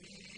feed